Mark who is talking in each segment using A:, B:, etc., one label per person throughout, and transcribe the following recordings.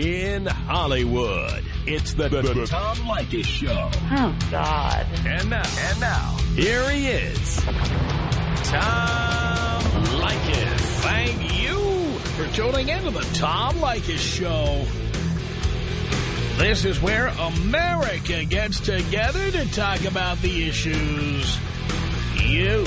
A: in Hollywood. It's the, the, the Tom Leykis Show.
B: Oh, God.
A: And now, and now, here he is, Tom Leykis.
C: Thank you for tuning into the Tom Leykis Show. This is where America gets together to talk about the issues you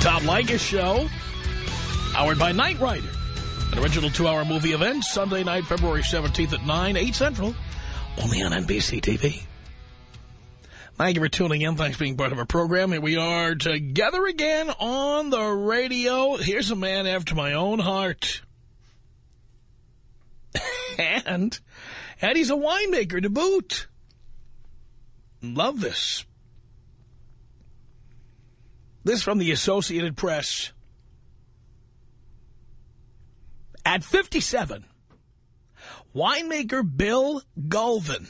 C: Tom Leykis Show, powered by Knight Rider. An original two-hour movie event, Sunday night, February 17th at 9, 8 Central, only on NBC TV. Thank you for tuning in. Thanks for being part of our program. Here we are together again on the radio. Here's a man after my own heart. and, and he's a winemaker to boot. Love this. This from the Associated Press. At 57, winemaker Bill Gulvin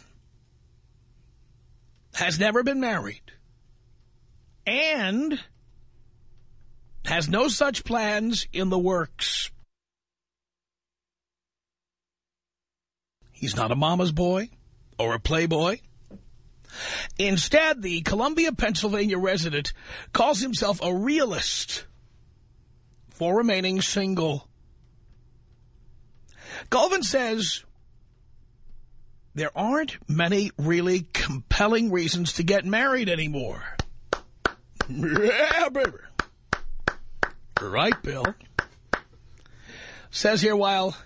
C: has never been married and has no such plans in the works. He's not a mama's boy or a playboy. Instead, the Columbia, Pennsylvania resident calls himself a realist for remaining single. Gulvin says there aren't many really compelling reasons to get married anymore. yeah, baby. Right, Bill. Says here, while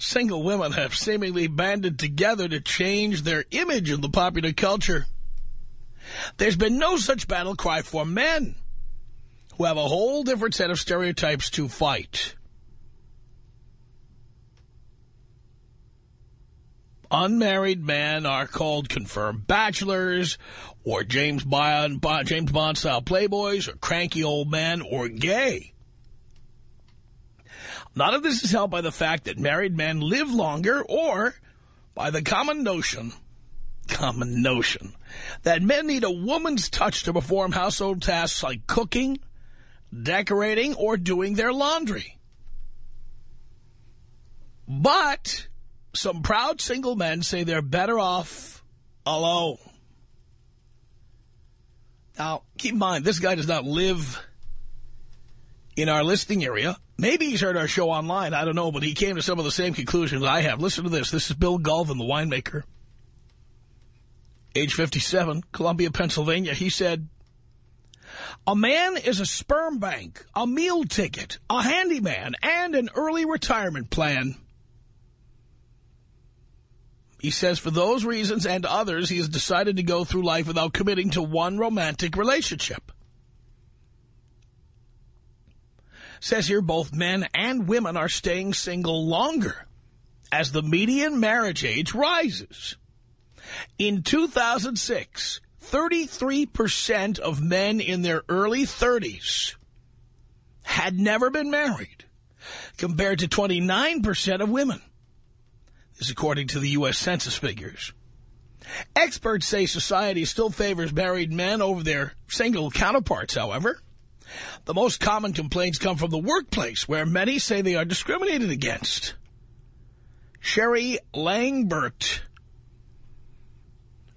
C: single women have seemingly banded together to change their image in the popular culture, there's been no such battle cry for men who have a whole different set of stereotypes to fight. unmarried men are called confirmed bachelors or James Bond, James Bond style playboys or cranky old men or gay. None of this is helped by the fact that married men live longer or by the common notion, common notion, that men need a woman's touch to perform household tasks like cooking, decorating, or doing their laundry. But some proud single men say they're better off alone. Now, keep in mind, this guy does not live in our listing area. Maybe he's heard our show online. I don't know, but he came to some of the same conclusions I have. Listen to this. This is Bill Gulvin, the winemaker. Age 57, Columbia, Pennsylvania. He said, a man is a sperm bank, a meal ticket, a handyman, and an early retirement plan. He says for those reasons and others, he has decided to go through life without committing to one romantic relationship. Says here both men and women are staying single longer as the median marriage age rises. In 2006, 33% of men in their early 30s had never been married, compared to 29% of women This is according to the U.S. Census figures. Experts say society still favors married men over their single counterparts, however. The most common complaints come from the workplace, where many say they are discriminated against. Sherry Langbert,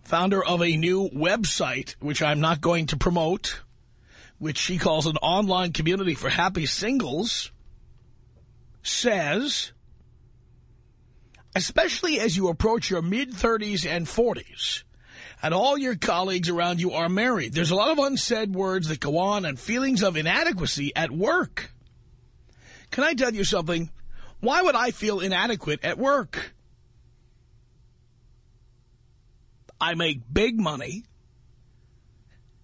C: founder of a new website, which I'm not going to promote, which she calls an online community for happy singles, says especially as you approach your mid-30s and 40s, and all your colleagues around you are married. There's a lot of unsaid words that go on and feelings of inadequacy at work. Can I tell you something? Why would I feel inadequate at work? I make big money,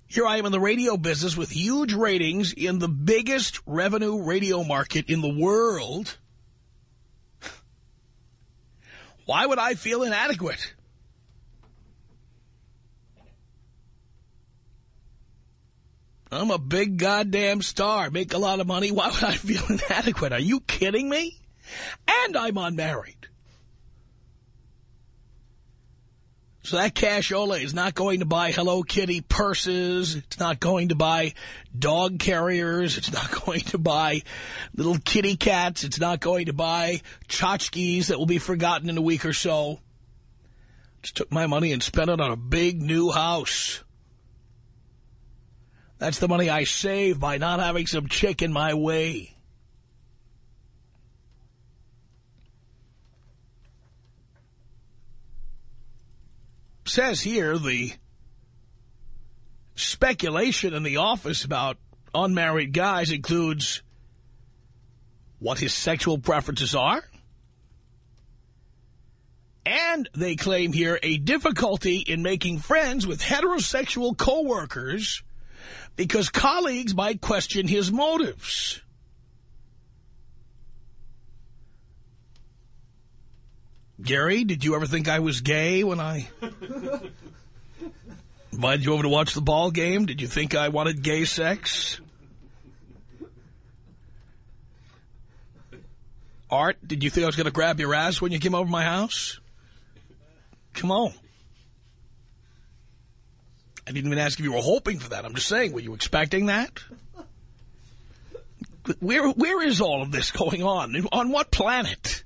C: Here I am in the radio business with huge ratings in the biggest revenue radio market in the world. Why would I feel inadequate? I'm a big goddamn star, make a lot of money. Why would I feel inadequate? Are you kidding me? And I'm unmarried. So that cashola is not going to buy Hello Kitty purses. It's not going to buy dog carriers. It's not going to buy little kitty cats. It's not going to buy tchotchkes that will be forgotten in a week or so. Just took my money and spent it on a big new house. That's the money I save by not having some chick in my way. Says here the speculation in the office about unmarried guys includes what his sexual preferences are. And they claim here a difficulty in making friends with heterosexual coworkers because colleagues might question his motives. Gary, did you ever think I was gay when I invited you over to watch the ball game? Did you think I wanted gay sex? Art, did you think I was going to grab your ass when you came over my house? Come on. I didn't even ask if you were hoping for that. I'm just saying, were you expecting that? Where Where is all of this going on? On what planet?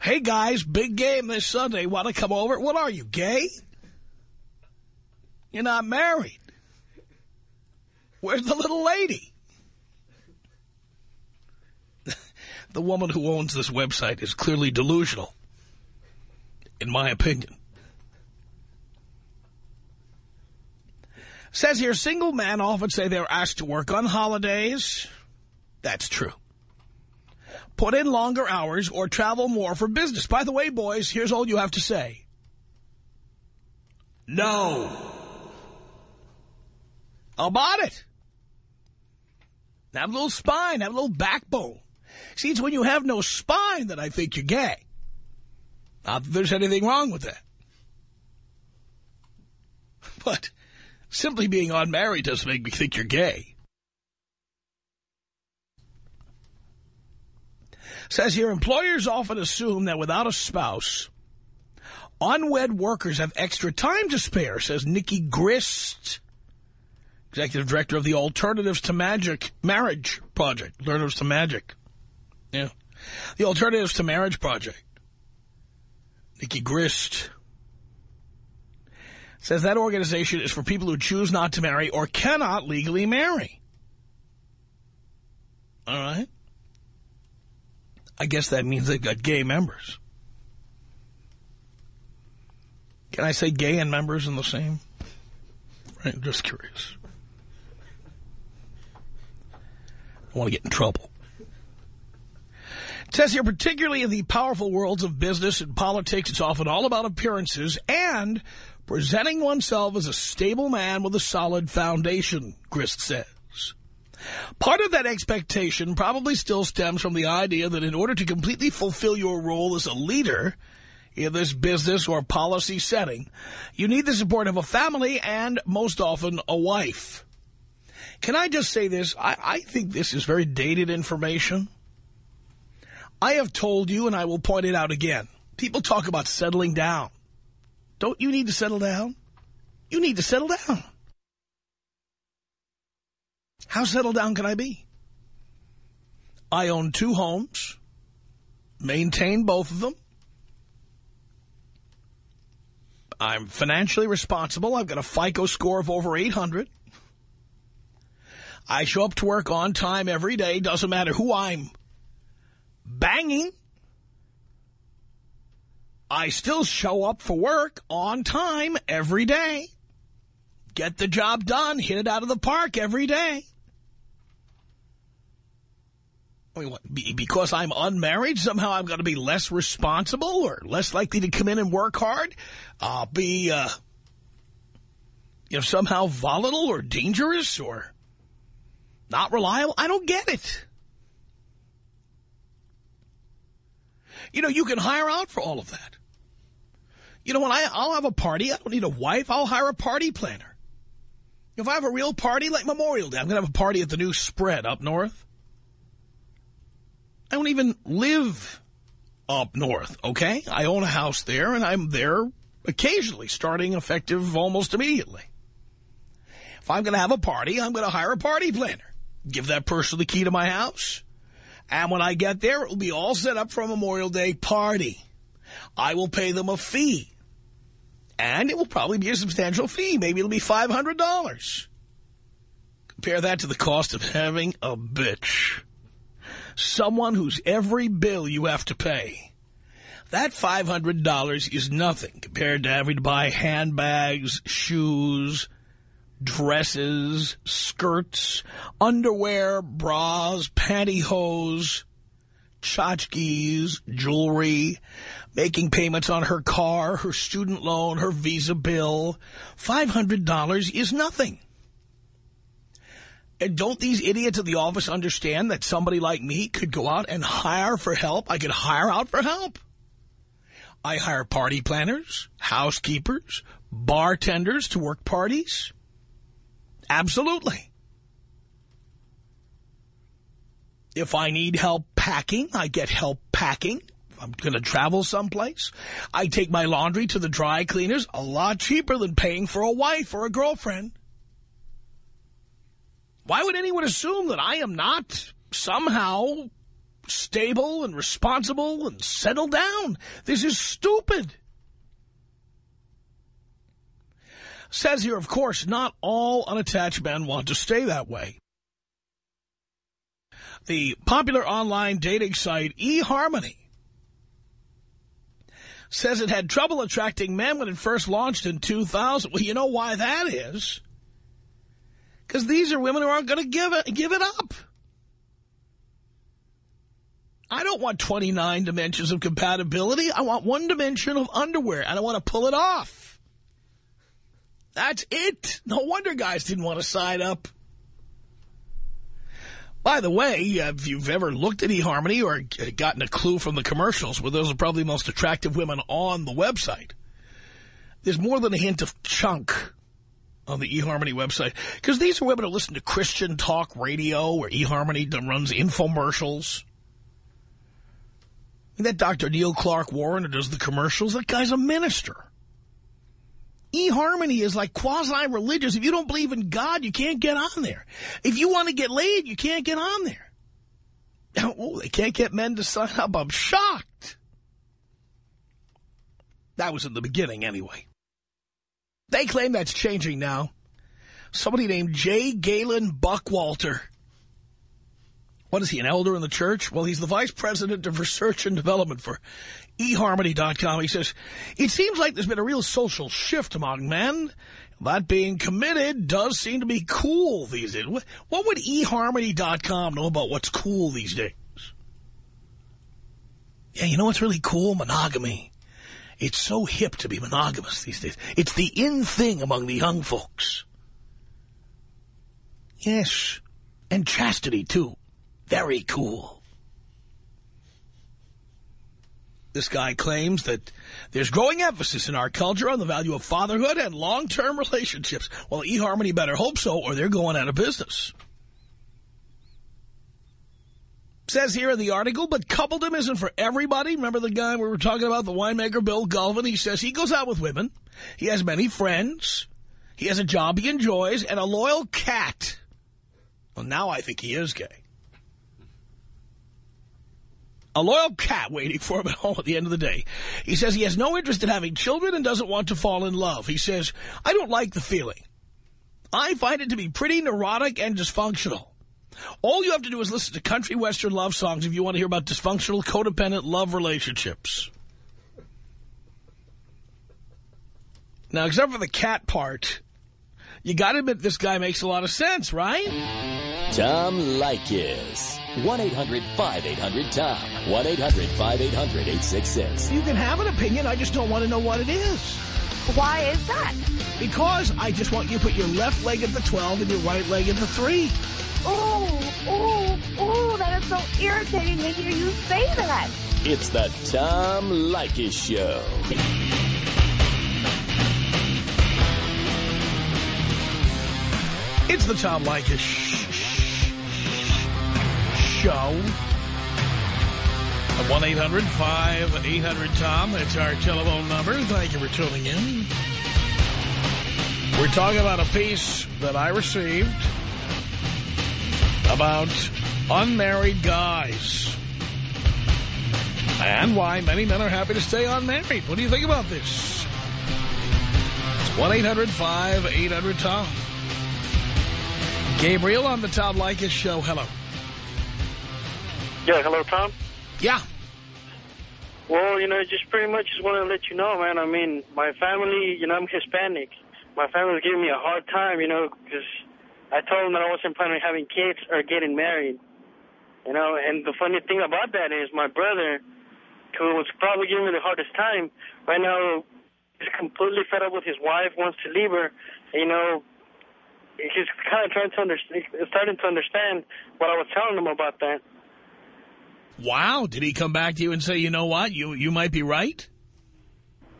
C: Hey, guys, big game this Sunday. Want to come over? What are you, gay? You're not married. Where's the little lady? the woman who owns this website is clearly delusional, in my opinion. Says here, single men often say they're asked to work on holidays. That's true. Put in longer hours or travel more for business. By the way, boys, here's all you have to say. No. About it. Have a little spine. Have a little backbone. See, it's when you have no spine that I think you're gay. Not that there's anything wrong with that. But Simply being unmarried doesn't make me think you're gay. Says here, employers often assume that without a spouse, unwed workers have extra time to spare, says Nicky Grist, executive director of the Alternatives to Magic Marriage Project. Alternatives to Magic. Yeah. The Alternatives to Marriage Project. Nicky Grist says that organization is for people who choose not to marry or cannot legally marry. All right. I guess that means they've got gay members. Can I say gay and members in the same? Right, just curious. I want to get in trouble. It says here, particularly in the powerful worlds of business and politics, it's often all about appearances and presenting oneself as a stable man with a solid foundation, Grist says. Part of that expectation probably still stems from the idea that in order to completely fulfill your role as a leader in this business or policy setting, you need the support of a family and, most often, a wife. Can I just say this? I, I think this is very dated information. I have told you, and I will point it out again, people talk about settling down. Don't you need to settle down? You need to settle down. How settled down can I be? I own two homes, maintain both of them. I'm financially responsible. I've got a FICO score of over 800. I show up to work on time every day. Doesn't matter who I'm banging. I still show up for work on time every day. Get the job done, hit it out of the park every day. I mean, what, because I'm unmarried, somehow I'm going to be less responsible or less likely to come in and work hard? I'll be, uh, you know, somehow volatile or dangerous or not reliable? I don't get it. You know, you can hire out for all of that. You know, what? I, I'll have a party, I don't need a wife. I'll hire a party planner. If I have a real party like Memorial Day, I'm going to have a party at the new spread up north. I don't even live up north, okay? I own a house there, and I'm there occasionally, starting effective almost immediately. If I'm going to have a party, I'm going to hire a party planner. Give that person the key to my house. And when I get there, it will be all set up for a Memorial Day party. I will pay them a fee. And it will probably be a substantial fee. Maybe it'll be $500. Compare that to the cost of having a bitch. Someone whose every bill you have to pay. That $500 is nothing compared to having to buy handbags, shoes, dresses, skirts, underwear, bras, pantyhose, tchotchkes, jewelry, making payments on her car, her student loan, her visa bill. $500 is nothing. And don't these idiots at the office understand that somebody like me could go out and hire for help? I could hire out for help. I hire party planners, housekeepers, bartenders to work parties. Absolutely. If I need help packing, I get help packing. I'm going to travel someplace, I take my laundry to the dry cleaners a lot cheaper than paying for a wife or a girlfriend. Why would anyone assume that I am not somehow stable and responsible and settled down? This is stupid. Says here, of course, not all unattached men want to stay that way. The popular online dating site eHarmony says it had trouble attracting men when it first launched in 2000. Well, you know why that is? Because these are women who aren't going to give it, give it up. I don't want 29 dimensions of compatibility. I want one dimension of underwear, and I want to pull it off. That's it. No wonder guys didn't want to sign up. By the way, if you've ever looked at eHarmony or gotten a clue from the commercials, where those are probably the most attractive women on the website, there's more than a hint of chunk on the eHarmony website. Because these are women who listen to Christian talk radio where eHarmony runs infomercials. And that Dr. Neil Clark Warren who does the commercials, that guy's a minister eHarmony is like quasi-religious. If you don't believe in God, you can't get on there. If you want to get laid, you can't get on there. Oh, they can't get men to sign up. I'm shocked. That was in the beginning anyway. They claim that's changing now. Somebody named J. Galen Buckwalter. What is he, an elder in the church? Well, he's the vice president of research and development for eHarmony.com. He says, it seems like there's been a real social shift among men. That being committed does seem to be cool these days. What would eHarmony.com know about what's cool these days? Yeah, you know what's really cool? Monogamy. It's so hip to be monogamous these days. It's the in thing among the young folks. Yes, and chastity, too. Very cool. This guy claims that there's growing emphasis in our culture on the value of fatherhood and long-term relationships. Well, eHarmony better hope so, or they're going out of business. Says here in the article, but coupledom isn't for everybody. Remember the guy we were talking about, the winemaker Bill Gulvin? He says he goes out with women. He has many friends. He has a job he enjoys and a loyal cat. Well, now I think he is gay a loyal cat waiting for him at home at the end of the day. He says he has no interest in having children and doesn't want to fall in love. He says, I don't like the feeling. I find it to be pretty neurotic and dysfunctional. All you have to do is listen to country western love songs if you want to hear about dysfunctional, codependent love relationships. Now, except for the cat part, you got to admit this guy makes a lot of sense, right?
A: Tom Leykis. 1-800-5800-TOM. 1-800-5800-866.
C: You can have an opinion. I just don't want to know what it is.
B: Why is that?
C: Because I just want you to put your left leg at the 12 and your right leg at the 3.
B: Oh, oh, oh, that is so irritating to hear you say that.
A: It's the Tom Leykis Show.
C: It's the Tom Leykis Show. At 1-800-5800-TOM. That's our telephone number. Thank you for tuning in. We're talking about a piece that I received about unmarried guys. And why many men are happy to stay unmarried. What do you think about this? It's 1-800-5800-TOM. Gabriel on the Tom Leykis Show. Hello.
D: Yeah, hello, Tom.
C: Yeah.
D: Well, you know, just pretty much just want to let you know, man. I mean, my family, you know, I'm Hispanic. My family's giving me a hard time, you know, because I told them that I wasn't planning on having kids or getting married. You know, and the funny thing about that is my brother, who was probably giving me the hardest time, right now he's completely fed up with his wife, wants to leave her. You know, he's kind of trying to understand, starting to understand what I was telling him about that.
C: Wow. Did he come back to you and say, you know what, you, you might be right?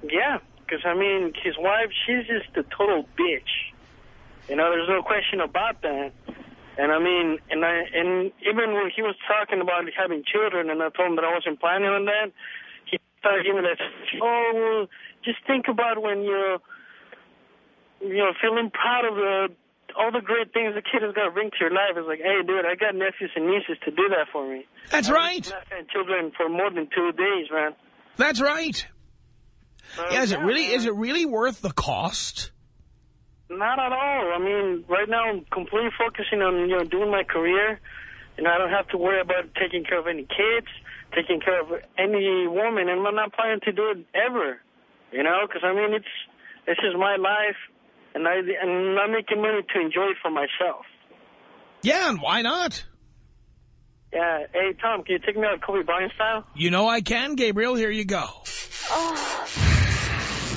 D: Yeah, because, I mean, his wife, she's just a total bitch. You know, there's no question about that. And, I mean, and I and even when he was talking about having children and I told him that I wasn't planning on that, he started giving that, oh, just think about when you're, you know, feeling proud of the all the great things a kid is going to bring to your life. is like, hey, dude, I got nephews and nieces to do that for me.
C: That's right.
D: I've had children for more than two days, man.
C: That's right.
D: So,
C: Yeah, is it really
D: man.
C: is it really worth the cost?
D: Not at all. I mean, right now I'm completely focusing on, you know, doing my career. And I don't have to worry about taking care of any kids, taking care of any woman. And I'm not planning to do it ever, you know, because, I mean, it's this is my life. And, I, and I'm making money to enjoy it for myself.
C: Yeah, and why not?
D: Yeah. Hey, Tom, can you take me out Kobe Bryant style?
C: You know I can, Gabriel. Here you go.
B: Oh,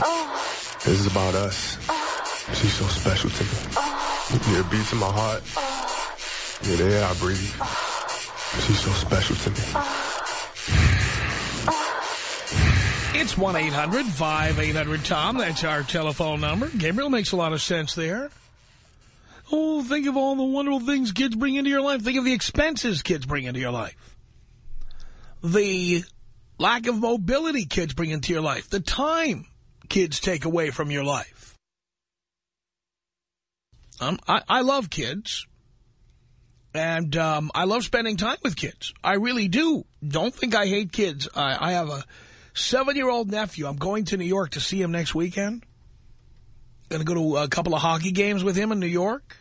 B: oh,
E: This is about us. Oh. She's so special to me. Oh. Yeah, it beats in my heart. Oh. Yeah, the air I breathe. She's so special to me.
C: It's 1-800-5800-TOM. That's our telephone number. Gabriel makes a lot of sense there. Oh, think of all the wonderful things kids bring into your life. Think of the expenses kids bring into your life. The lack of mobility kids bring into your life. The time kids take away from your life. Um, I, I love kids. And um, I love spending time with kids. I really do. Don't think I hate kids. I, I have a seven-year-old nephew. I'm going to New York to see him next weekend. Going to go to a couple of hockey games with him in New York.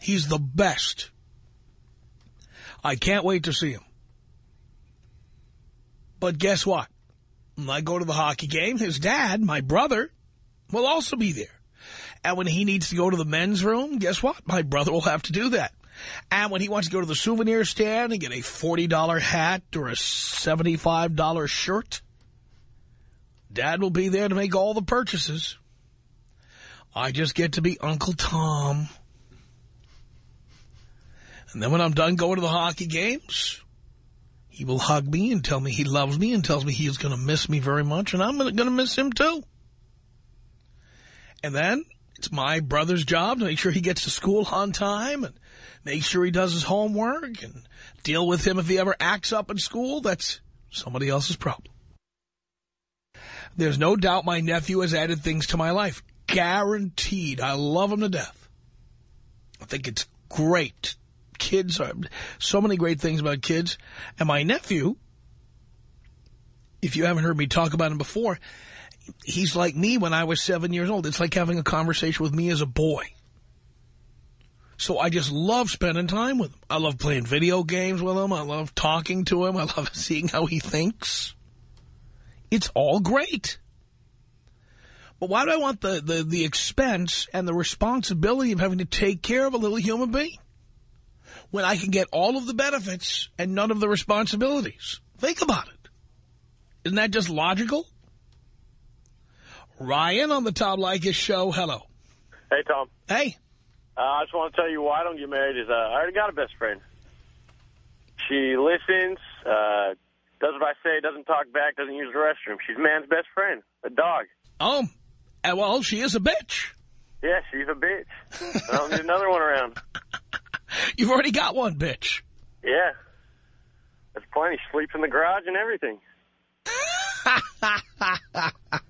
C: He's the best. I can't wait to see him. But guess what? When I go to the hockey game, his dad, my brother, will also be there. And when he needs to go to the men's room, guess what? My brother will have to do that. And when he wants to go to the souvenir stand and get a $40 hat or a $75 shirt, Dad will be there to make all the purchases. I just get to be Uncle Tom. And then when I'm done going to the hockey games, he will hug me and tell me he loves me and tells me he is going to miss me very much, and I'm going to miss him too. And then it's my brother's job to make sure he gets to school on time and make sure he does his homework and deal with him if he ever acts up in school. That's somebody else's problem. There's no doubt my nephew has added things to my life. Guaranteed. I love him to death. I think it's great. Kids are so many great things about kids. And my nephew, if you haven't heard me talk about him before, he's like me when I was seven years old. It's like having a conversation with me as a boy. So I just love spending time with him. I love playing video games with him. I love talking to him. I love seeing how he thinks. It's all great. But why do I want the, the, the expense and the responsibility of having to take care of a little human being? When I can get all of the benefits and none of the responsibilities. Think about it. Isn't that just logical? Ryan on the Tom Leykis show. Hello.
F: Hey, Tom.
C: Hey.
F: Uh, I just want to tell you why I don't get married is uh, I already got a best friend. She listens, uh, does what I say, doesn't talk back, doesn't use the restroom. She's man's best friend, a dog.
C: Oh, well, she is a bitch.
F: Yeah, she's a bitch. I don't need another one around.
C: You've already got one, bitch.
F: Yeah. That's plenty. She sleeps in the garage and everything.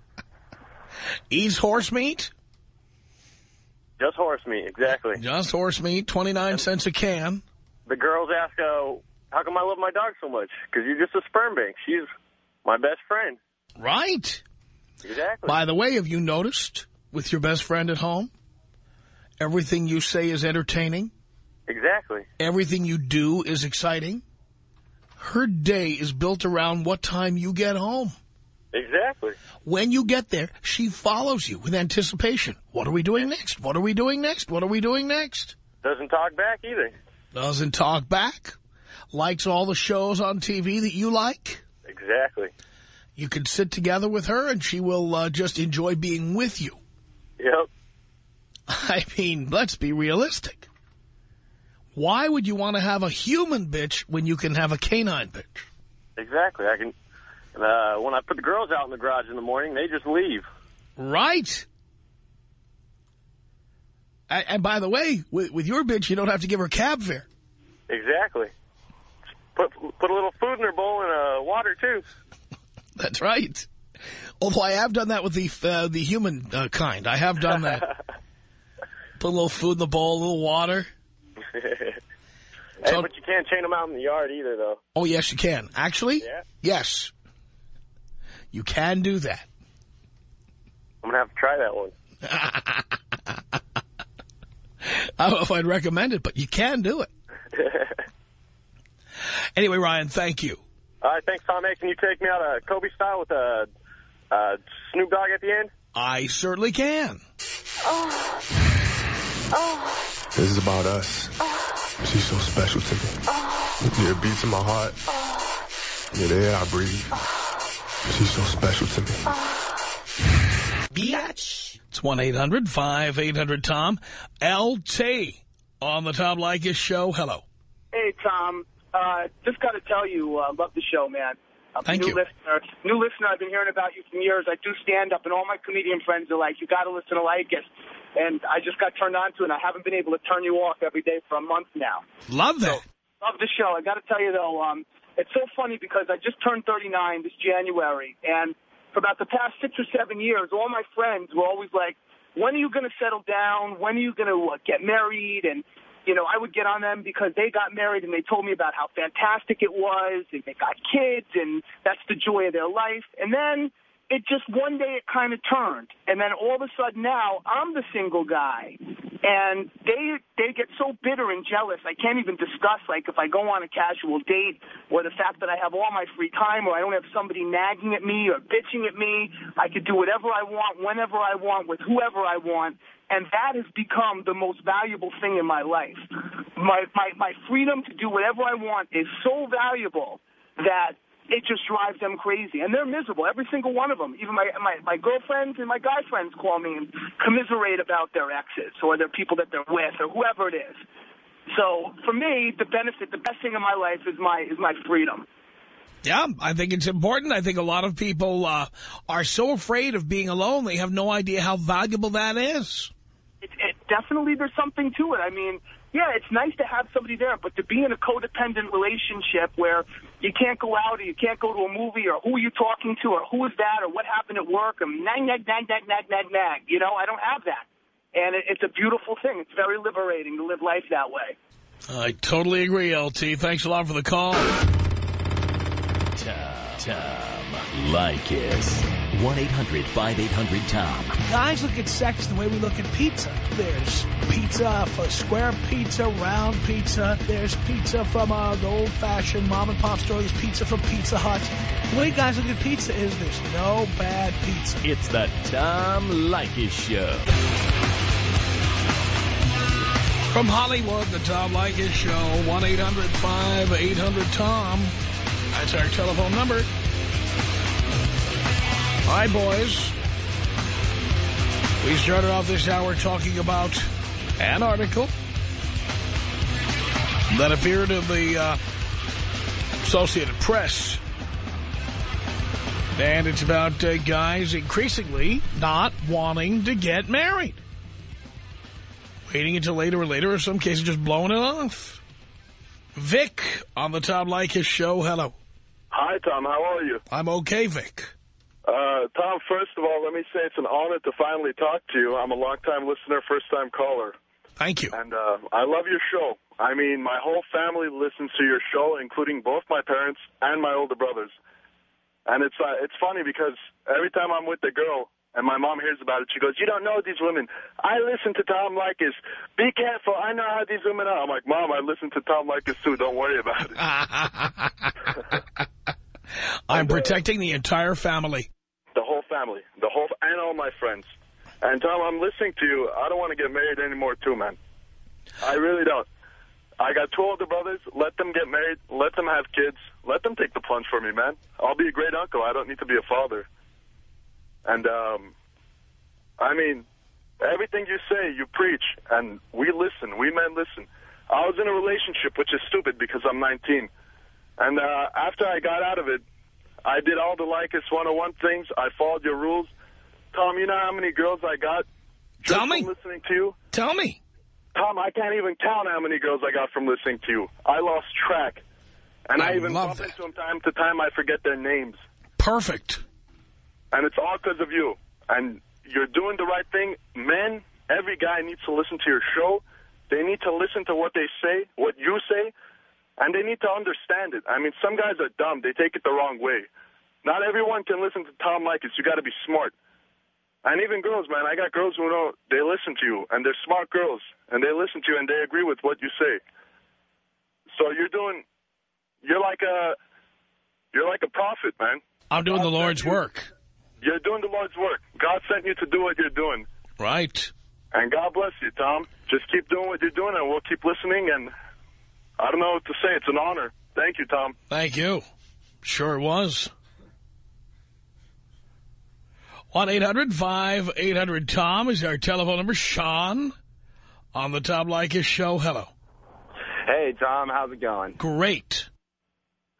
C: Eats horse meat.
F: Just horse meat, exactly.
C: Just horse meat, 29 cents a can.
F: The girls ask, uh, how come I love my dog so much? Because you're just a sperm bank. She's my best friend.
C: Right.
F: Exactly.
C: By the way, have you noticed with your best friend at home, everything you say is entertaining?
F: Exactly.
C: Everything you do is exciting? Her day is built around what time you get home.
F: Exactly.
C: When you get there, she follows you with anticipation. What are we doing next? What are we doing next? What are we doing next?
F: Doesn't talk back either.
C: Doesn't talk back. Likes all the shows on TV that you like.
F: Exactly.
C: You can sit together with her and she will uh, just enjoy being with you.
F: Yep.
C: I mean, let's be realistic. Why would you want to have a human bitch when you can have a canine bitch?
F: Exactly. I can. Uh, when I put the girls out in the garage in the morning, they just leave.
C: Right. And, and by the way, with, with your bitch, you don't have to give her cab fare.
F: Exactly. Put put a little food in their bowl and uh, water too.
C: That's right. Although I have done that with the uh, the human uh, kind. I have done that. Put a little food in the bowl, a little water.
F: hey,
C: So-
F: but you can't chain them out in the yard either, though.
C: Oh, yes, you can. Actually,
F: Yeah.
C: yes. You can do that.
F: I'm gonna have to try that one.
C: I don't know if I'd recommend it, but you can do it. Anyway, Ryan, thank you.
F: All right, thanks, Tom. Hey, can you take me out uh, Kobe style with a uh, Snoop Dogg at the end?
C: I certainly can.
E: This is about us. She's so special to me. Yeah, it beats in my heart. Yeah, the air I breathe. She's so special to me.
C: Biatch. It's 1-800-5800-TOM. LT on the Tom Leykis show. Hello.
G: Hey, Tom. Uh, just got to tell you, uh, love the show, man. I'm
C: Thank
G: a new
C: you.
G: listener. New listener. I've been hearing about you for years. I do stand up, and all my comedian friends are like, "You got to listen to Leykis." And I just got turned on to it. and I haven't been able to turn you off every day for a month now.
C: Love that.
G: Love the show. I got to tell you though, um, it's so funny because I just turned 39 this January, and for about the past six or seven years, all my friends were always like, "When are you going to settle down? When are you going to uh, get married?" And you know, I would get on them because they got married and they told me about how fantastic it was, and they got kids, and that's the joy of their life. And then it just one day it kind of turned, and then all of a sudden now I'm the single guy, and they they get so bitter and jealous. I can't even discuss like if I go on a casual date or the fact that I have all my free time or I don't have somebody nagging at me or bitching at me. I could do whatever I want, whenever I want, with whoever I want. And that has become the most valuable thing in my life. My, my, my freedom to do whatever I want is so valuable that it just drives them crazy. And they're miserable, every single one of them. Even my, my, my girlfriends and my guy friends call me and commiserate about their exes or their people that they're with or whoever it is. So for me, the benefit, the best thing in my life is my is my freedom.
C: Yeah, I think it's important. I think a lot of people uh, are so afraid of being alone, they have no idea how valuable that is.
G: It, it definitely there's something to it. I mean, yeah, it's nice to have somebody there, but to be in a codependent relationship where you can't go out or you can't go to a movie or who are you talking to or who is that or what happened at work and nag, nag, nag, nag, nag, nag, nag. You know, I don't have that. And it, it's a beautiful thing. It's very liberating to live life that way.
C: I totally agree, LT. Thanks a lot for the call.
A: Tom, Tom. 1-800-5800-TOM.
C: Guys look at sex the way we look at pizza. There's pizza for square pizza, round pizza. There's pizza from uh, the old-fashioned mom-and-pop store. There's pizza from Pizza Hut. The way guys look at pizza is there's no bad pizza.
A: It's the Tom Leykis Show.
C: From Hollywood, the Tom Leykis Show, 1-800-5800-TOM. That's our telephone number. Right, boys. We started off this hour talking about an article that appeared in the uh, Associated Press. And it's about uh, guys increasingly not wanting to get married. Waiting until later or later, or some cases just blowing it off. Vic on the Tom Leykis show. Hello.
H: Hi, Tom. How are you?
C: I'm okay, Vic.
H: Uh, Tom, first of all, let me say it's an honor to finally talk to you. I'm a long-time listener, first-time caller.
C: Thank you.
H: And uh, I love your show. I mean, my whole family listens to your show, including both my parents and my older brothers. And it's uh, it's funny because every time I'm with the girl and my mom hears about it, she goes, you don't know these women. I listen to Tom Leykis. Be careful. I know how these women are. I'm like, Mom, I listen to Tom Leykis too. Don't worry about it.
C: I'm protecting the entire family.
H: Family. The whole, and all my friends. And Tom, I'm listening to you. I don't want to get married anymore too, man. I really don't. I got two older brothers. Let them get married. Let them have kids. Let them take the plunge for me, man. I'll be a great uncle. I don't need to be a father. And, um, I mean, everything you say, you preach, and we listen. We men listen. I was in a relationship, which is stupid because I'm 19. And uh, after I got out of it, I did all the Leykis 101 things. I followed your rules. Tom, you know how many girls I got
C: Tell me.
H: from listening to you?
C: Tell me.
H: Tom, I can't even count how many girls I got from listening to you. I lost track. And I,
C: I
H: even bump into them time to time. I forget their names.
C: Perfect.
H: And it's all because of you. And you're doing the right thing. Men, every guy needs to listen to your show. They need to listen to what they say, what you say, and they need to understand it. I mean, some guys are dumb. They take it the wrong way. Not everyone can listen to Tom Leykis. You got to be smart. And even girls, man, I got girls who know they listen to you, and they're smart girls, and they listen to you, and they agree with what you say. So you're doing, you're like a, you're like a prophet, man.
C: I'm doing the Lord's work.
H: You're doing the Lord's work. God sent you to do what you're doing.
C: Right.
H: And God bless you, Tom. Just keep doing what you're doing, and we'll keep listening. And I don't know what to say. It's an honor. Thank you, Tom.
C: Thank you. Sure it was. 1-800-5800-TOM is our telephone number. Sean on the Tom Leykis show. Hello.
I: Hey, Tom, how's it going?
C: Great.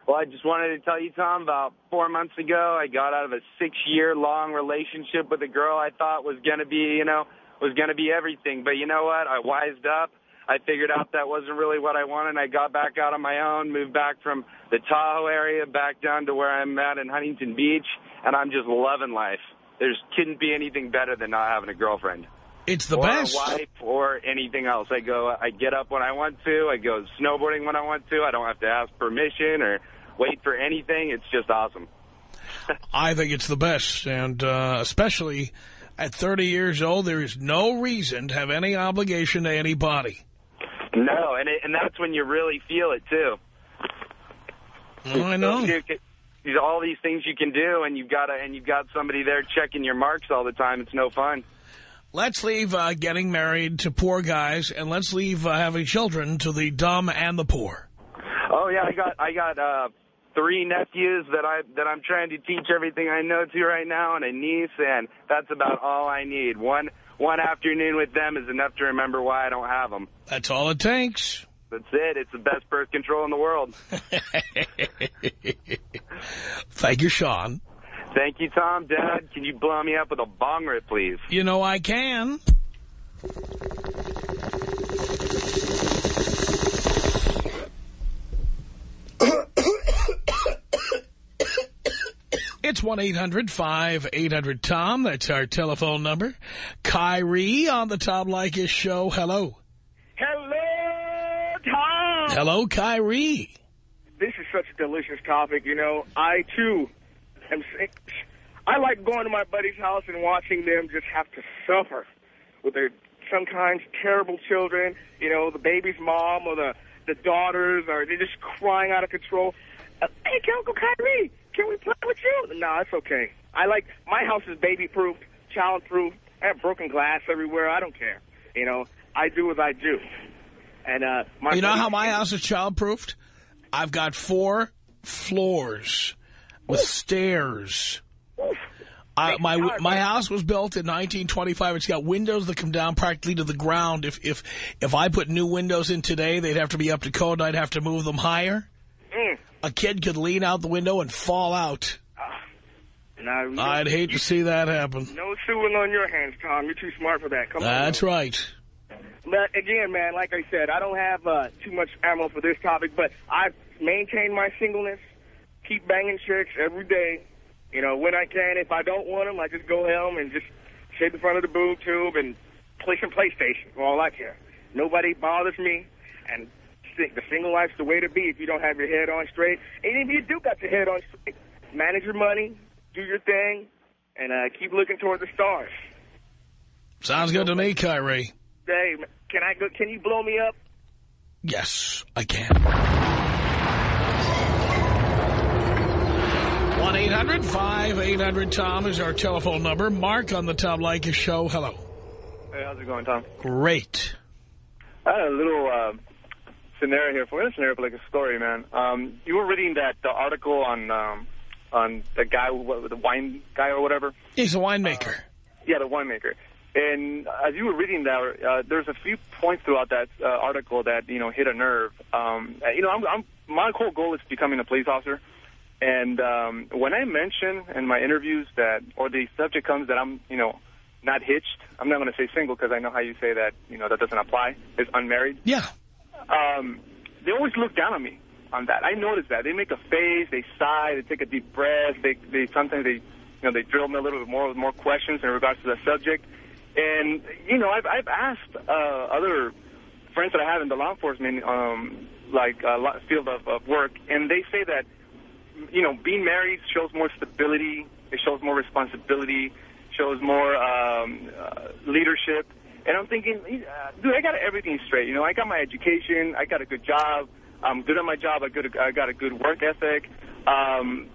I: Well, I just wanted to tell you, Tom, about four months ago, I got out of a six-year-long relationship with a girl I thought was going to be, you know, was going to be everything. But you know what? I wised up. I figured out that wasn't really what I wanted. I got back out on my own, moved back from the Tahoe area back down to where I'm at in Huntington Beach, and I'm just loving life. There couldn't be anything better than not having a girlfriend.
C: It's the
I: or
C: best.
I: a wife or anything else. I go, I get up when I want to. I go snowboarding when I want to. I don't have to ask permission or wait for anything. It's just awesome.
C: I think it's the best, and uh, especially at 30 years old, there is no reason to have any obligation to anybody.
I: No, and it, and that's when you really feel it too.
C: Oh, I know.
I: There's all these things you can do, and you've got a, and you've got somebody there checking your marks all the time. It's no fun.
C: Let's leave uh, getting married to poor guys, and let's leave uh, having children to the dumb and the poor.
I: Oh yeah, I got I got uh, three nephews that I that I'm trying to teach everything I know to right now, and a niece, and that's about all I need. One one afternoon with them is enough to remember why I don't have them.
C: That's all it takes.
I: That's it. It's the best birth control in the world.
C: Thank you, Sean.
I: Thank you, Tom. Dad, can you blow me up with a bong rip, please?
C: You know I can. It's 1-800-5800-TOM. That's our telephone number. Kyrie on the Tom Leykis show. Hello.
J: Hello, Tom.
C: Hello, Kyrie.
J: This is such a delicious topic. You know, I, too, am sick. I like going to my buddy's house and watching them just have to suffer with their sometimes terrible children, you know, the baby's mom or the, the daughters, or they're just crying out of control. Uh, hey, Uncle Kyrie, can we play with you? No, it's okay. I like, my house is baby-proof, child-proof. I have broken glass everywhere. I don't care. You know, I do as I do. And, uh, my
C: You know how my house is child-proofed? I've got four floors with stairs. I, my my house was built in 1925. It's got windows that come down practically to the ground. If if if I put new windows in today, they'd have to be up to code. I'd have to move them higher.
J: Mm.
C: A kid could lean out the window and fall out.
J: You know,
C: I'd hate to see that happen.
J: No suing on your hands, Tom. You're too smart for that. Come on.
C: That's
J: man.
C: right.
J: But again, man, like I said, I don't have uh, too much ammo for this topic, but I maintain my singleness, keep banging chicks every day. You know, when I can. If I don't want them, I just go home and just sit in front of the boob tube and play some PlayStation for all I care. Nobody bothers me, and si- the single life's the way to be if you don't have your head on straight. And if you do got your head on straight, manage your money, do your thing, and uh, keep looking toward the stars.
C: Sounds good to me, Kyrie.
J: Hey, can I go? Can you blow me up?
C: Yes, I can. 1-800-5800-TOM is our telephone number. Mark on the Tom Leykis show. Hello.
K: Hey, how's it going, Tom?
C: Great.
K: I had a little uh, scenario here for a scenario, but like a story, man. Um, you were reading that the article on um, on the guy, what, the wine guy or whatever.
C: He's a winemaker.
K: Yeah, the winemaker. And as you were reading that, uh, there's a few points throughout that uh, article that you know hit a nerve. Um, you know, I'm, I'm my whole goal is becoming a police officer. And um, when I mention in my interviews that, or the subject comes that I'm, you know, not hitched, I'm not going to say single because I know how you say that, you know, that doesn't apply. It's unmarried.
C: Yeah.
K: Um, they always look down on me on that. I notice that. They make a face, they sigh, they take a deep breath. They, they sometimes they, you know, they drill me a little bit more with more questions in regards to the subject. And you know, I've I've asked uh, other friends that I have in the law enforcement, um, like uh, field of, of work, and they say that you know, being married shows more stability. It shows more responsibility. Shows more um, uh, leadership. And I'm thinking, uh, dude, I got everything straight. You know, I got my education. I got a good job. I'm good at my job. I, good, I got a good work ethic. Um,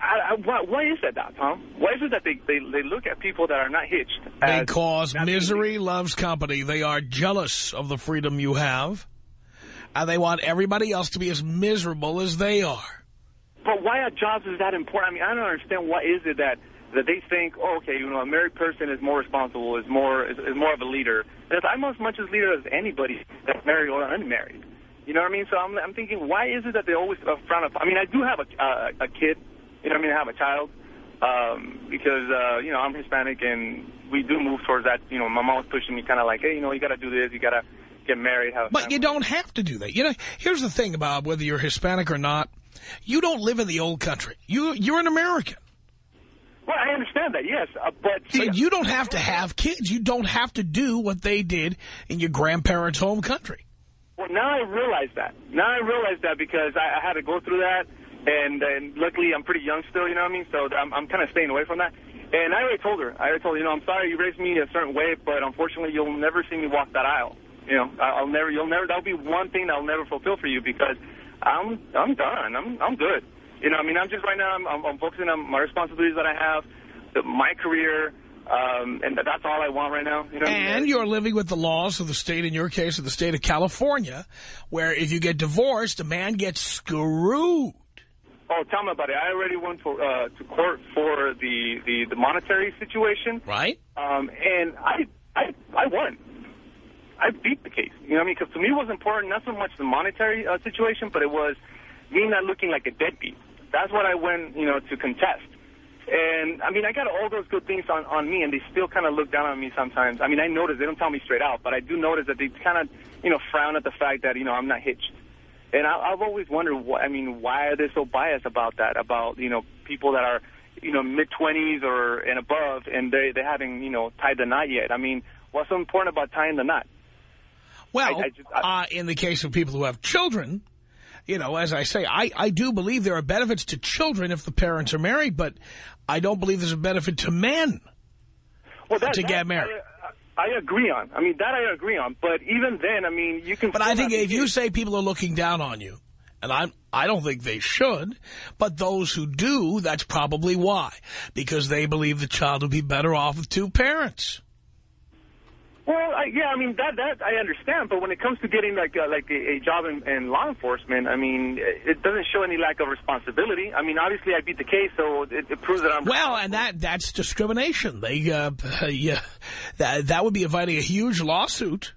K: I, I, why, why is that, that, Tom? Why is it that they, they, they look at people that are not hitched?
C: Because misery loves company. They are jealous of the freedom you have. And they want everybody else to be as miserable as they are.
K: But why are jobs is that important? I mean, I don't understand what is it that that they think, oh, okay, you know, a married person is more responsible, is more is, is more of a leader. Because I'm as much as leader as anybody that's married or unmarried. You know what I mean? So I'm I'm thinking, why is it that they always frown upon? I mean, I do have a uh, a kid. You know what I mean? I have a child um, because uh, you know I'm Hispanic and we do move towards that. You know, my mom was pushing me kind of like, hey, you know, you got to do this, you got to get married, have
C: But you don't have to do that. You know, here's the thing about whether you're Hispanic or not. You don't live in the old country. You, you're an American.
K: Well, I understand that, yes, uh, but
C: So
K: see,
C: you don't have to have kids. You don't have to do what they did in your grandparents' home country.
K: Well, now I realize that. Now I realize that because I, I had to go through that, and, and luckily I'm pretty young still, you know what I mean? So I'm, I'm kind of staying away from that. And I already told her. I already told her, you know, I'm sorry you raised me a certain way, but unfortunately you'll never see me walk that aisle. You know, I'll never, you'll never, that'll be one thing I'll never fulfill for you because I'm, I'm done. I'm, I'm good. You know, I mean, I'm just right now, I'm, I'm, I'm focusing on my responsibilities that I have, the, my career, um, and that's all I want right now. You know, what I mean?
C: And you're living with the laws of the state, in your case, of the state of California, where if you get divorced, a man gets screwed.
K: Oh, tell me about it. I already went to, uh, to court for the, the, the monetary situation.
C: Right.
K: Um, and I, I, I won. I beat the case. You know what I mean? Because to me it was important, not so much the monetary uh, situation, but it was me not looking like a deadbeat. That's what I went, you know, to contest. And, I mean, I got all those good things on, on me, and they still kind of look down on me sometimes. I mean, I notice. They don't tell me straight out, but I do notice that they kind of, you know, frown at the fact that, you know, I'm not hitched. And I, I've always wondered, wh I mean, why are they so biased about that, about, you know, people that are, you know, mid-20s or and above, and they, they haven't, you know, tied the knot yet. I mean, what's so important about tying the knot?
C: Well,
K: I- I just- I-
C: uh, in the case of people who have children, you know, as I say, I, I do believe there are benefits to children if the parents are married, but I don't believe there's a benefit to men
K: well, that,
C: to
K: that
C: get married.
K: I, I agree on. I mean, that I agree on. But even then, I mean, you can...
C: But I think if you say people are looking down on you, and I'm, I don't think they should, but those who do, that's probably why. Because they believe the child would be better off with two parents.
K: Well, I, yeah, I mean that that I understand, but when it comes to getting like uh, like a, a job in, in law enforcement, I mean it doesn't show any lack of responsibility. I mean, obviously I beat the case, so it, it proves that I'm
C: Well, and that that's discrimination. They uh, yeah, that that would be inviting a huge lawsuit.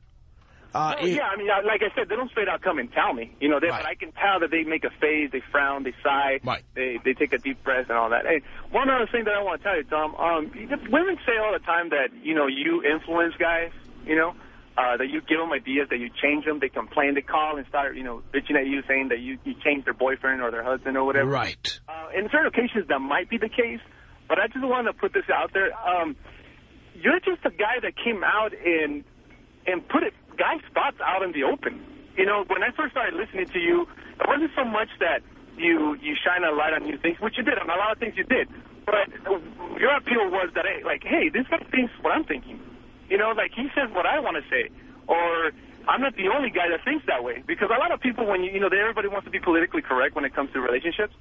C: Uh,
K: Well,
C: it-
K: yeah, I mean, like I said, they don't straight out come and tell me. You know, they, but I can tell that they make a face, they frown, they sigh, they they take a deep breath and all that. Hey, one other thing that I want to tell you, Tom, um, women say all the time that you know you influence guys. You know, uh, that you give them ideas, that you change them. They complain, they call and start, you know, bitching at you, saying that you you changed their boyfriend or their husband or whatever.
C: Right.
K: Uh, in certain occasions, that might be the case, but I just want to put this out there. Um, you're just a guy that came out and and put it guy spots out in the open. You know, when I first started listening to you, it wasn't so much that you you shine a light on new things, which you did on a lot of things you did, but your appeal was that like, hey, this guy thinks what I'm thinking. You know, like he says what I want to say, or I'm not the only guy that thinks that way. Because a lot of people, when you you know, they, everybody wants to be politically correct when it comes to relationships.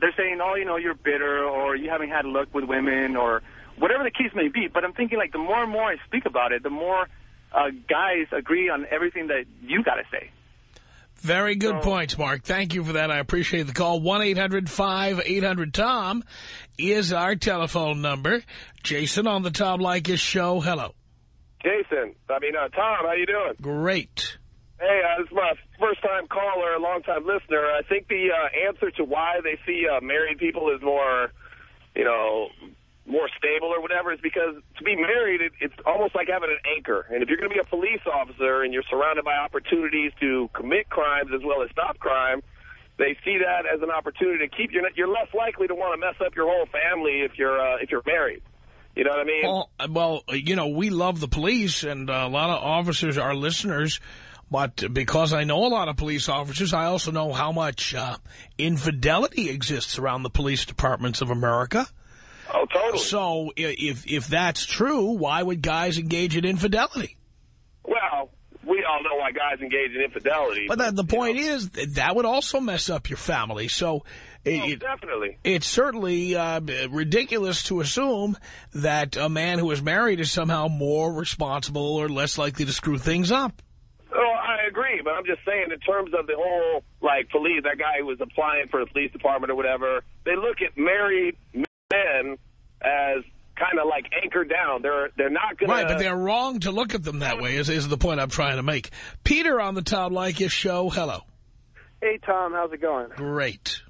K: They're saying, oh, you know, you're bitter, or you haven't had luck with women, or whatever the case may be. But I'm thinking, like, the more and more I speak about it, the more uh, guys agree on everything that you got to say.
C: Very good points, Mark. Thank you for that. I appreciate the call. 1-800-5800-TOM is our telephone number. Jason on the Tom Leykis show. Hello.
L: Jason, I mean, uh, Tom, how you doing?
C: Great.
L: Hey, uh, this is my first-time caller, a long-time listener. I think the uh, answer to why they see uh, married people is more, you know, more stable or whatever is because to be married, it, it's almost like having an anchor. And if you're going to be a police officer and you're surrounded by opportunities to commit crimes as well as stop crime, they see that as an opportunity to keep you. You're less likely to want to mess up your whole family if you're uh, if you're married. You know what I mean?
C: Well, well, you know, we love the police, and a lot of officers are listeners. But because I know a lot of police officers, I also know how much uh, infidelity exists around the police departments of America.
L: Oh, totally.
C: So if if that's true, why would guys engage in infidelity?
L: Well, we all know why guys engage in infidelity.
C: But that, the point is that, that would also mess up your family. So it,
L: definitely.
C: it's certainly uh, ridiculous to assume that a man who is married is somehow more responsible or less likely to screw things up.
L: Oh, I agree, but I'm just saying in terms of the whole, like, police, that guy who was applying for the police department or whatever, they look at married men as kind of like anchored down. They're they're not going
C: Right, but they're wrong to look at them that way, is, is the point I'm trying to make. Peter on the Tom Leykis show, hello.
M: Hey, Tom, how's it going?
C: Great.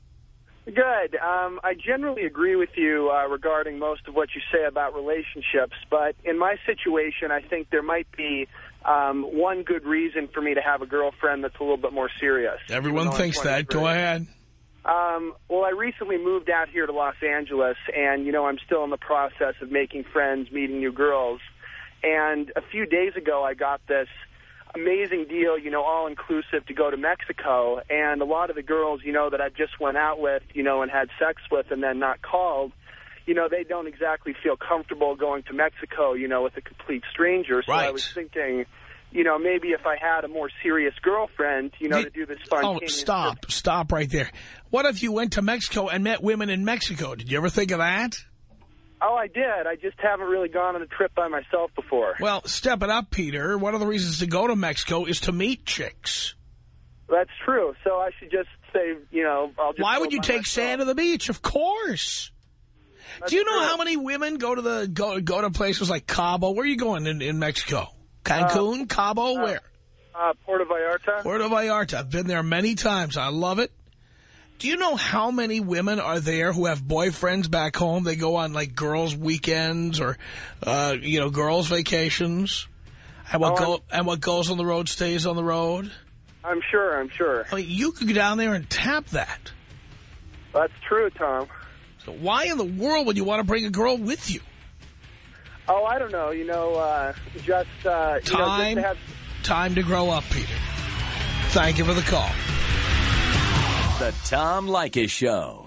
M: Good. Um, I generally agree with you uh, regarding most of what you say about relationships, but in my situation, I think there might be um, one good reason for me to have a girlfriend that's a little bit more serious.
C: Everyone
M: even though I'm
C: thinks that. Go ahead.
M: Um, well, I recently moved out here to Los Angeles, and, you know, I'm still in the process of making friends, meeting new girls. And a few days ago, I got this amazing deal, you know, all-inclusive to go to Mexico. And a lot of the girls, you know, that I just went out with, you know, and had sex with and then not called, you know, they don't exactly feel comfortable going to Mexico, you know, with a complete stranger. So I was thinking, you know, maybe if I had a more serious girlfriend, you know, to do this
C: Oh,
M: spontaneous
C: stop. Stop right there. What if you went to Mexico and met women in Mexico? Did you ever think of that?
M: Oh, I did. I just haven't really gone on a trip by myself before.
C: Well, step it up, Peter. One of the reasons to go to Mexico is to meet chicks.
M: That's true. So I should just say, you know, I'll just
C: Why would you take
M: myself.
C: sand to the beach? Of course. Do you know how many women go to the go go to places like Cabo? Where are you going in, in Mexico? Cancun, Cabo, where?
M: Uh, Puerto Vallarta.
C: Puerto Vallarta. I've been there many times. I love it. Do you know how many women are there who have boyfriends back home? They go on like girls' weekends or, uh, you know, girls' vacations. And what
M: Oh,
C: go and what goes on the road stays on the road.
M: I'm sure. I'm sure.
C: I mean, you could go down there and tap that.
M: That's true, Tom.
C: So why in the world would you want to bring a girl with you?
M: Oh, I don't know. You know, uh, just uh, you know, just to have
C: time to grow up, Peter. Thank you for the call.
A: The Tom Leykis Show.